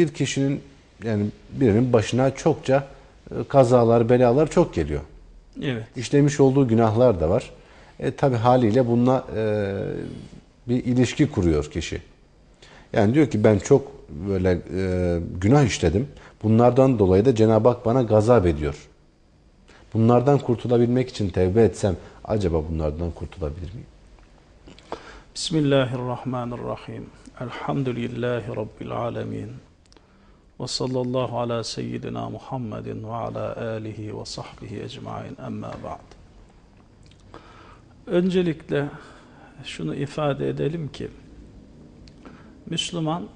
bir kişinin yani birinin başına çokça e, kazalar, belalar çok geliyor. Evet. İşlemiş olduğu günahlar da var. E, tabi haliyle bununla e, bir ilişki kuruyor kişi. Yani diyor ki ben çok böyle e, günah işledim. Bunlardan dolayı da Cenab-ı Hak bana gazap ediyor. Bunlardan kurtulabilmek için tevbe etsem acaba bunlardan kurtulabilir miyim? Bismillahirrahmanirrahim. Elhamdülillahi Rabbil alemin. Ve sallallahu ala seyyidina Muhammedin ve ala alihi ve sahbihi ecmain emma ba'd. Öncelikle şunu ifade edelim ki Müslüman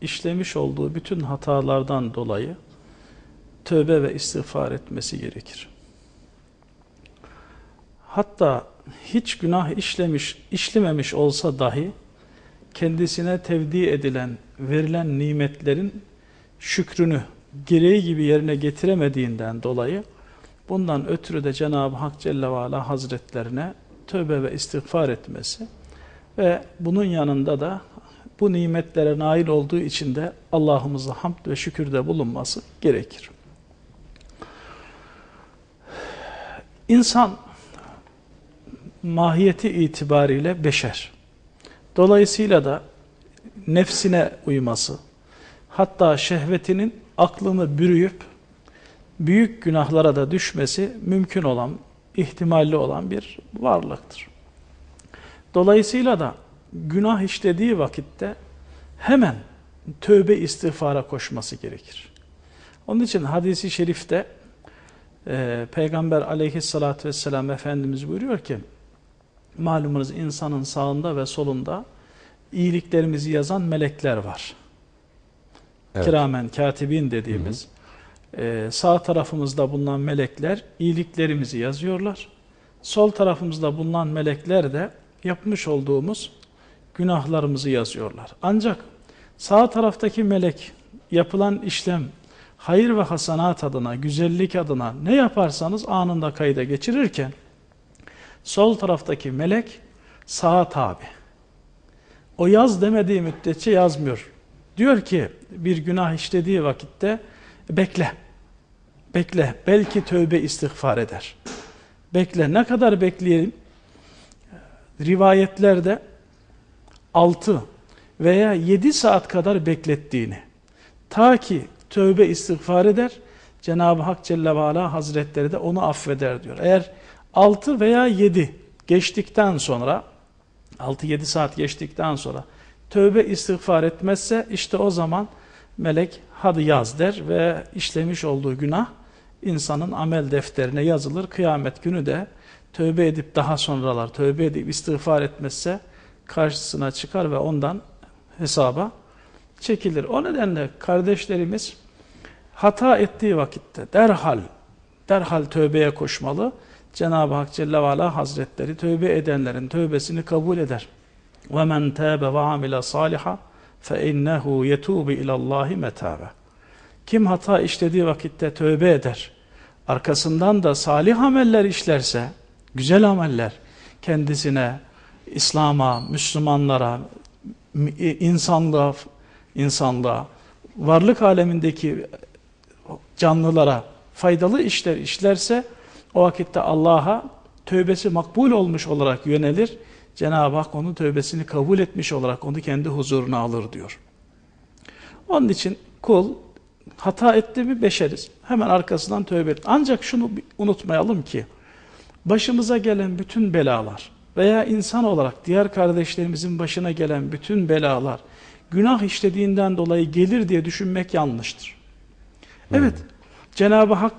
işlemiş olduğu bütün hatalardan dolayı tövbe ve istiğfar etmesi gerekir. Hatta hiç günah işlemiş, işlememiş olsa dahi kendisine tevdi edilen, verilen nimetlerin şükrünü gereği gibi yerine getiremediğinden dolayı bundan ötürü de Cenab-ı Hak Celle ve Ala Hazretlerine tövbe ve istiğfar etmesi ve bunun yanında da bu nimetlere nail olduğu için de Allah'ımıza hamd ve şükürde bulunması gerekir. İnsan mahiyeti itibariyle beşer. Dolayısıyla da nefsine uyması, hatta şehvetinin aklını bürüyüp büyük günahlara da düşmesi mümkün olan, ihtimalli olan bir varlıktır. Dolayısıyla da günah işlediği vakitte hemen tövbe istiğfara koşması gerekir. Onun için hadisi şerifte e, Peygamber aleyhissalatü vesselam Efendimiz buyuruyor ki malumunuz insanın sağında ve solunda iyiliklerimizi yazan melekler var. Evet. Kiramen, katibin dediğimiz. Hı hı. E, sağ tarafımızda bulunan melekler iyiliklerimizi yazıyorlar. Sol tarafımızda bulunan melekler de yapmış olduğumuz günahlarımızı yazıyorlar. Ancak sağ taraftaki melek yapılan işlem hayır ve hasanat adına, güzellik adına ne yaparsanız anında kayda geçirirken sol taraftaki melek sağa tabi. O yaz demediği müddetçe yazmıyor. Diyor ki bir günah işlediği vakitte bekle. Bekle. Belki tövbe istiğfar eder. Bekle. Ne kadar bekleyelim? Rivayetlerde 6 veya 7 saat kadar beklettiğini ta ki tövbe istiğfar eder Cenab-ı Hak Celle ve Ala Hazretleri de onu affeder diyor. Eğer 6 veya 7 geçtikten sonra 6-7 saat geçtikten sonra tövbe istiğfar etmezse işte o zaman melek hadi yaz der ve işlemiş olduğu günah insanın amel defterine yazılır. Kıyamet günü de tövbe edip daha sonralar tövbe edip istiğfar etmezse karşısına çıkar ve ondan hesaba çekilir. O nedenle kardeşlerimiz hata ettiği vakitte derhal derhal tövbeye koşmalı. Cenab-ı Hak Celle ve Ala Hazretleri tövbe edenlerin tövbesini kabul eder. وَمَنْ تَابَ وَعَمِلَ صَالِحًا فَاِنَّهُ يَتُوبِ اِلَى اللّٰهِ مَتَابًا Kim hata işlediği vakitte tövbe eder, arkasından da salih ameller işlerse, güzel ameller kendisine, İslam'a, Müslümanlara, insanlığa, insanlığa, varlık alemindeki canlılara faydalı işler işlerse o vakitte Allah'a tövbesi makbul olmuş olarak yönelir. Cenab-ı Hak onun tövbesini kabul etmiş olarak onu kendi huzuruna alır diyor. Onun için kul hata etti mi beşeriz. Hemen arkasından tövbe et. Ancak şunu unutmayalım ki başımıza gelen bütün belalar veya insan olarak diğer kardeşlerimizin başına gelen bütün belalar günah işlediğinden dolayı gelir diye düşünmek yanlıştır. Evet, Cenab-ı Hak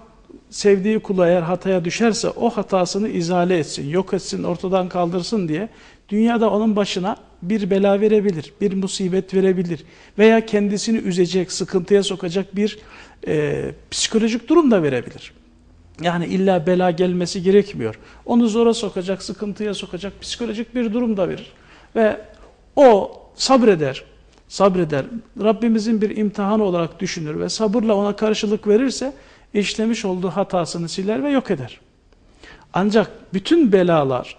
sevdiği kula eğer hataya düşerse o hatasını izale etsin, yok etsin, ortadan kaldırsın diye dünyada onun başına bir bela verebilir, bir musibet verebilir veya kendisini üzecek, sıkıntıya sokacak bir e, psikolojik durum da verebilir. Yani illa bela gelmesi gerekmiyor. Onu zora sokacak, sıkıntıya sokacak psikolojik bir durum da verir. Ve o sabreder, sabreder. Rabbimizin bir imtihanı olarak düşünür ve sabırla ona karşılık verirse işlemiş olduğu hatasını siler ve yok eder. Ancak bütün belalar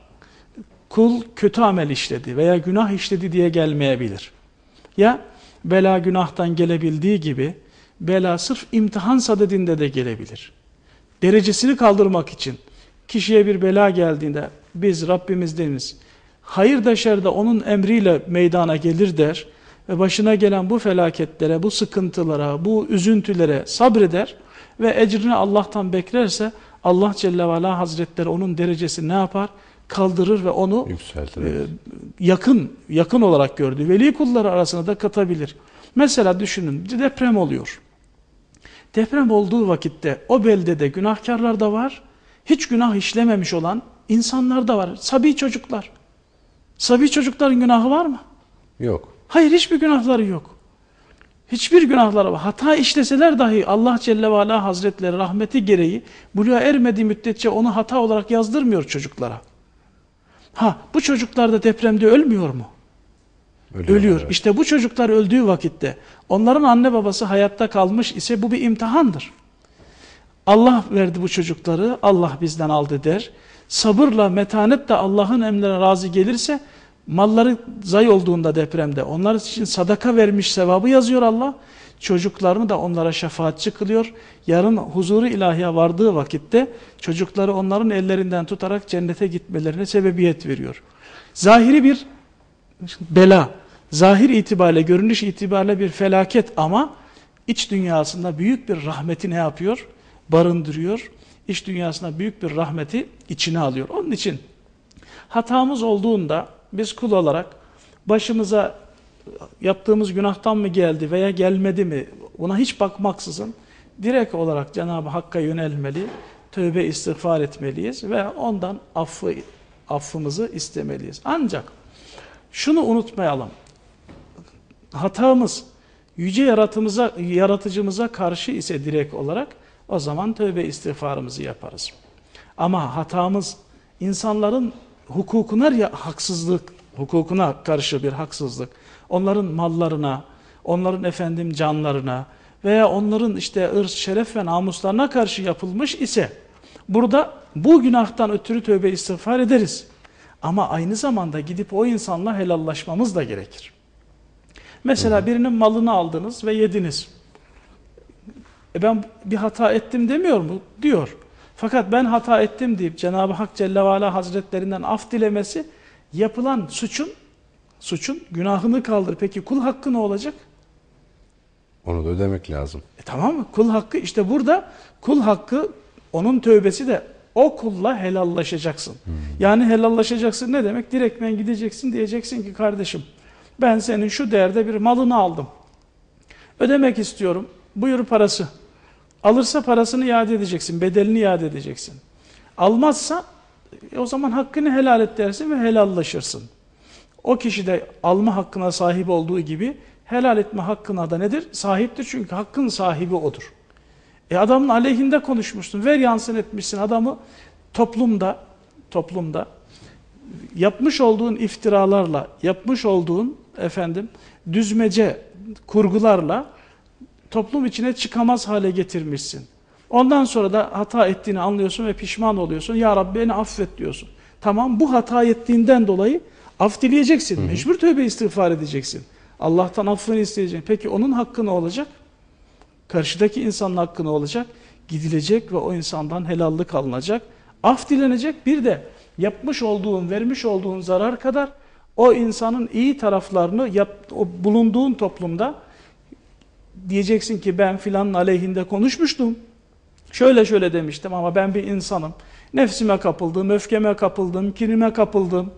kul kötü amel işledi veya günah işledi diye gelmeyebilir. Ya bela günahtan gelebildiği gibi bela sırf imtihan sadedinde de gelebilir. Derecesini kaldırmak için kişiye bir bela geldiğinde biz Rabbimizdeniz. Hayır da şer de onun emriyle meydana gelir der ve başına gelen bu felaketlere, bu sıkıntılara, bu üzüntülere sabreder ve ecrini Allah'tan beklerse Allah Celle ve Ala Hazretleri onun derecesini ne yapar? Kaldırır ve onu e, yakın yakın olarak gördüğü veli kulları arasına da katabilir. Mesela düşünün deprem oluyor. Deprem olduğu vakitte o beldede günahkarlar da var, hiç günah işlememiş olan insanlar da var. Sabi çocuklar. Sabi çocukların günahı var mı? Yok. Hayır hiçbir günahları yok. Hiçbir günahları var. Hata işleseler dahi Allah Celle ve Ala Hazretleri rahmeti gereği buluğa ermediği müddetçe onu hata olarak yazdırmıyor çocuklara. Ha bu çocuklar da depremde ölmüyor mu? Ölüyor. Ölüyor. evet. İşte bu çocuklar öldüğü vakitte onların anne babası hayatta kalmış ise bu bir imtihandır. Allah verdi bu çocukları, Allah bizden aldı der. Sabırla, metanetle Allah'ın emrine razı gelirse malları zay olduğunda depremde onlar için sadaka vermiş sevabı yazıyor Allah. Çocuklarını da onlara şefaatçi kılıyor. Yarın huzuru ilahiye vardığı vakitte çocukları onların ellerinden tutarak cennete gitmelerine sebebiyet veriyor. Zahiri bir bela, zahir itibariyle, görünüş itibariyle bir felaket ama iç dünyasında büyük bir rahmeti ne yapıyor? Barındırıyor. İç dünyasında büyük bir rahmeti içine alıyor. Onun için hatamız olduğunda biz kul olarak başımıza yaptığımız günahtan mı geldi veya gelmedi mi buna hiç bakmaksızın direkt olarak Cenab-ı Hakk'a yönelmeli, tövbe istiğfar etmeliyiz ve ondan affı, affımızı istemeliyiz. Ancak şunu unutmayalım. Hatamız yüce yaratımıza, yaratıcımıza karşı ise direkt olarak o zaman tövbe istiğfarımızı yaparız. Ama hatamız insanların hukukuna ya haksızlık, hukukuna karşı bir haksızlık, onların mallarına, onların efendim canlarına veya onların işte ırz, şeref ve namuslarına karşı yapılmış ise burada bu günahtan ötürü tövbe istiğfar ederiz. Ama aynı zamanda gidip o insanla helallaşmamız da gerekir. Mesela birinin malını aldınız ve yediniz. E ben bir hata ettim demiyor mu? Diyor. Fakat ben hata ettim deyip Cenab-ı Hak Celle ve Ala Hazretlerinden af dilemesi yapılan suçun suçun günahını kaldır. Peki kul hakkı ne olacak? Onu da ödemek lazım. E tamam mı? Kul hakkı işte burada kul hakkı onun tövbesi de o kulla helallaşacaksın. Yani helallaşacaksın ne demek? Direktmen gideceksin diyeceksin ki kardeşim ben senin şu değerde bir malını aldım. Ödemek istiyorum. Buyur parası. Alırsa parasını iade edeceksin. Bedelini iade edeceksin. Almazsa e, o zaman hakkını helal et dersin ve helallaşırsın. O kişi de alma hakkına sahip olduğu gibi helal etme hakkına da nedir? Sahiptir çünkü hakkın sahibi odur. E adamın aleyhinde konuşmuşsun, ver yansın etmişsin adamı toplumda toplumda yapmış olduğun iftiralarla, yapmış olduğun efendim düzmece kurgularla toplum içine çıkamaz hale getirmişsin. Ondan sonra da hata ettiğini anlıyorsun ve pişman oluyorsun. Ya Rabbi beni affet diyorsun. Tamam bu hata ettiğinden dolayı af dileyeceksin. Mecbur tövbe istiğfar edeceksin. Allah'tan affını isteyeceksin. Peki onun hakkı ne olacak? Karşıdaki insanın hakkı ne olacak? Gidilecek ve o insandan helallik alınacak. Af dilenecek. Bir de yapmış olduğun, vermiş olduğun zarar kadar o insanın iyi taraflarını yap, o bulunduğun toplumda diyeceksin ki ben filanın aleyhinde konuşmuştum. Şöyle şöyle demiştim ama ben bir insanım. Nefsime kapıldım, öfkeme kapıldım, kinime kapıldım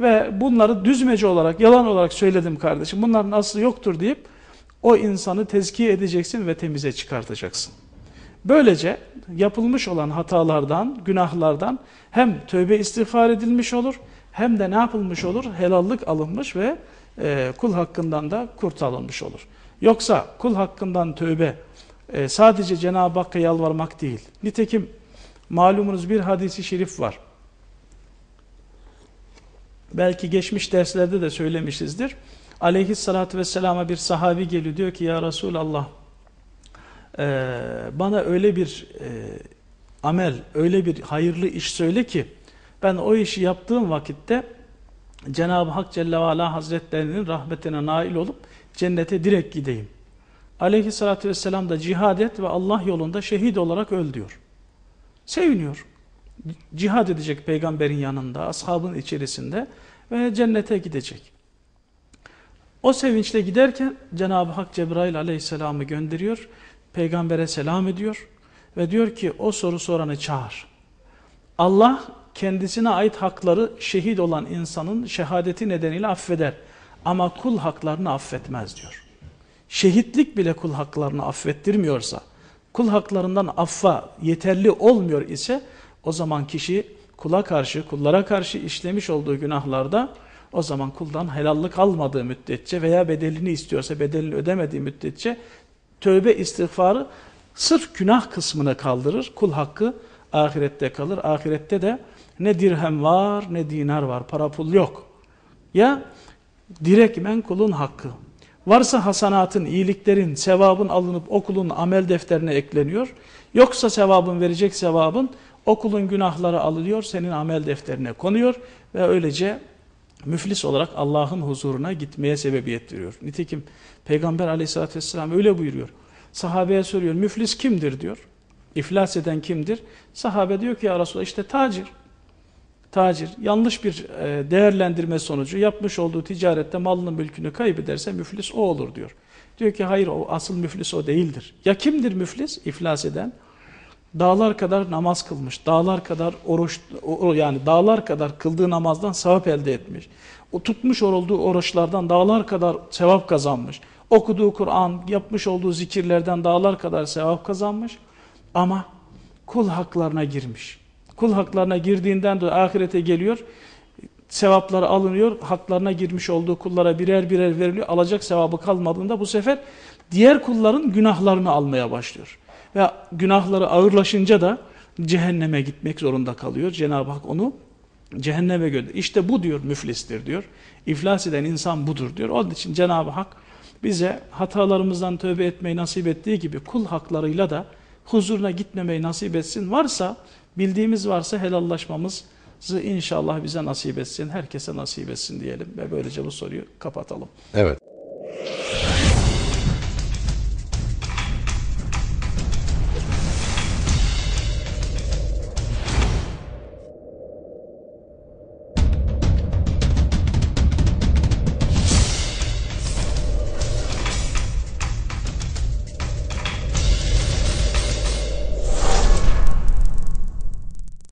ve bunları düzmece olarak, yalan olarak söyledim kardeşim. Bunların aslı yoktur deyip o insanı tezkiye edeceksin ve temize çıkartacaksın. Böylece yapılmış olan hatalardan, günahlardan hem tövbe istiğfar edilmiş olur hem de ne yapılmış olur? Helallik alınmış ve e, kul hakkından da kurtarılmış olur. Yoksa kul hakkından tövbe e, sadece Cenab-ı Hakk'a yalvarmak değil. Nitekim malumunuz bir hadisi şerif var. Belki geçmiş derslerde de söylemişizdir. Aleyhissalatü vesselama bir sahabi geliyor diyor ki ya Resulallah e, bana öyle bir e, amel, öyle bir hayırlı iş söyle ki ben o işi yaptığım vakitte Cenab-ı Hak Celle ve Ala Hazretlerinin rahmetine nail olup cennete direkt gideyim. Aleyhissalatü vesselam da cihad et ve Allah yolunda şehit olarak öl diyor. Seviniyor. Cihad edecek peygamberin yanında, ashabın içerisinde ve cennete gidecek. O sevinçle giderken Cenab-ı Hak Cebrail aleyhisselamı gönderiyor. Peygambere selam ediyor ve diyor ki o soru soranı çağır. Allah kendisine ait hakları şehit olan insanın şehadeti nedeniyle affeder. Ama kul haklarını affetmez diyor. Şehitlik bile kul haklarını affettirmiyorsa, kul haklarından affa yeterli olmuyor ise o zaman kişi kula karşı, kullara karşı işlemiş olduğu günahlarda o zaman kuldan helallik almadığı müddetçe veya bedelini istiyorsa bedelini ödemediği müddetçe tövbe istiğfarı sırf günah kısmını kaldırır. Kul hakkı ahirette kalır. Ahirette de ne dirhem var ne dinar var. Para pul yok. Ya direkmen kulun hakkı. Varsa hasanatın, iyiliklerin, sevabın alınıp okulun amel defterine ekleniyor. Yoksa sevabın verecek sevabın okulun günahları alınıyor, senin amel defterine konuyor ve öylece müflis olarak Allah'ın huzuruna gitmeye sebebiyet veriyor. Nitekim Peygamber aleyhissalatü vesselam öyle buyuruyor. Sahabeye soruyor, müflis kimdir diyor. İflas eden kimdir? Sahabe diyor ki ya Resulallah işte tacir. Tacir yanlış bir e, değerlendirme sonucu yapmış olduğu ticarette malını mülkünü kaybederse müflis o olur diyor. Diyor ki hayır o asıl müflis o değildir. Ya kimdir müflis? İflas eden. Dağlar kadar namaz kılmış, dağlar kadar oruç yani dağlar kadar kıldığı namazdan sevap elde etmiş. O tutmuş olduğu oruçlardan dağlar kadar sevap kazanmış. Okuduğu Kur'an, yapmış olduğu zikirlerden dağlar kadar sevap kazanmış. Ama kul haklarına girmiş. Kul haklarına girdiğinden dolayı ahirete geliyor. Sevapları alınıyor. Haklarına girmiş olduğu kullara birer birer veriliyor. Alacak sevabı kalmadığında bu sefer diğer kulların günahlarını almaya başlıyor. Ve günahları ağırlaşınca da cehenneme gitmek zorunda kalıyor. Cenab-ı Hak onu cehenneme gönderiyor. İşte bu diyor müflistir diyor. İflas eden insan budur diyor. Onun için Cenab-ı Hak bize hatalarımızdan tövbe etmeyi nasip ettiği gibi kul haklarıyla da huzuruna gitmemeyi nasip etsin. Varsa bildiğimiz varsa helallaşmamızı inşallah bize nasip etsin. Herkese nasip etsin diyelim ve böylece bu soruyu kapatalım. Evet.